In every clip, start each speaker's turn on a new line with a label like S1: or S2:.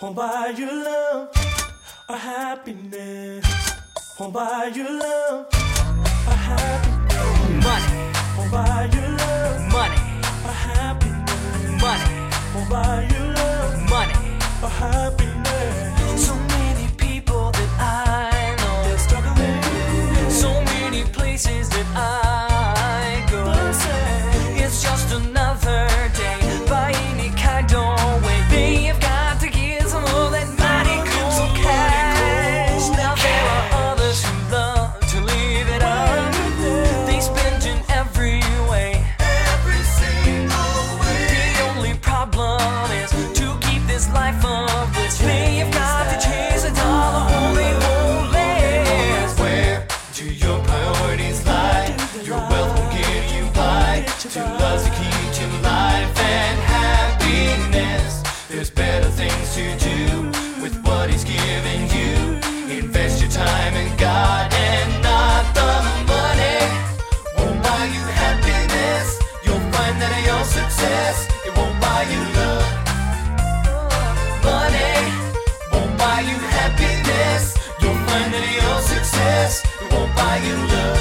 S1: Won't buy your love or happiness. Won't buy your love or happiness. You love.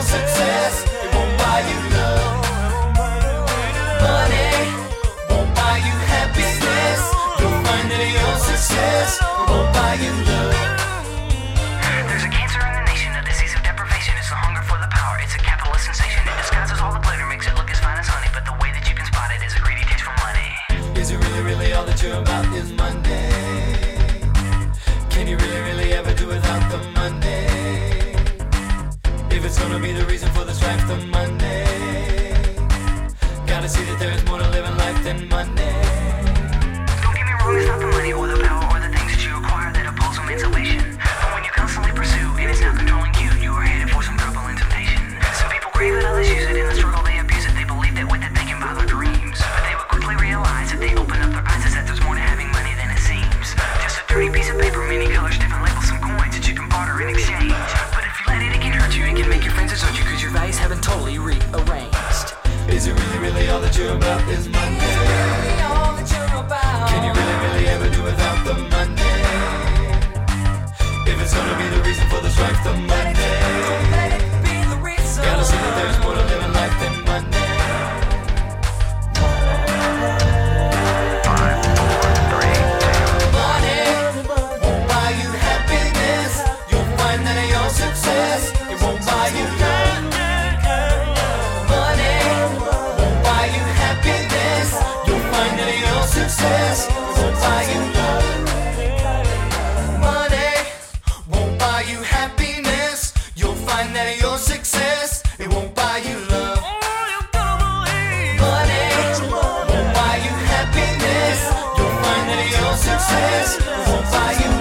S2: closet. is
S3: my success. Won't buy you